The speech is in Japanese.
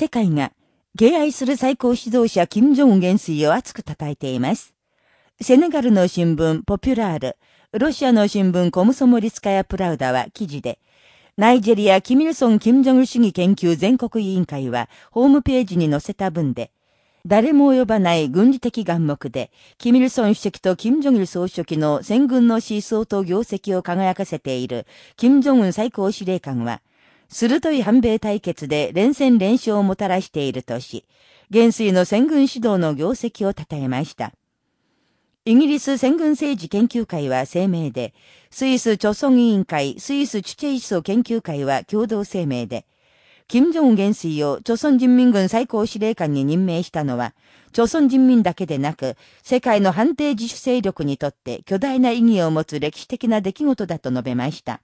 世界が敬愛する最高指導者金正恩元帥を熱く叩いています。セネガルの新聞ポピュラール、ロシアの新聞コムソモリスカヤプラウダは記事で、ナイジェリア・キミルソン・キム・ジョン主義研究全国委員会はホームページに載せた文で、誰も及ばない軍事的眼目で、キミルソン主席とキム・ジョギル総書記の戦軍の思想と業績を輝かせている、キム・ジョンウン最高司令官は、鋭い反米対決で連戦連勝をもたらしているとし、元帥の戦軍指導の業績を称えました。イギリス戦軍政治研究会は声明で、スイス著村委員会、スイスチュチェイ思想研究会は共同声明で、金正恩元帥を朝鮮人民軍最高司令官に任命したのは、朝鮮人民だけでなく、世界の反帝自主勢力にとって巨大な意義を持つ歴史的な出来事だと述べました。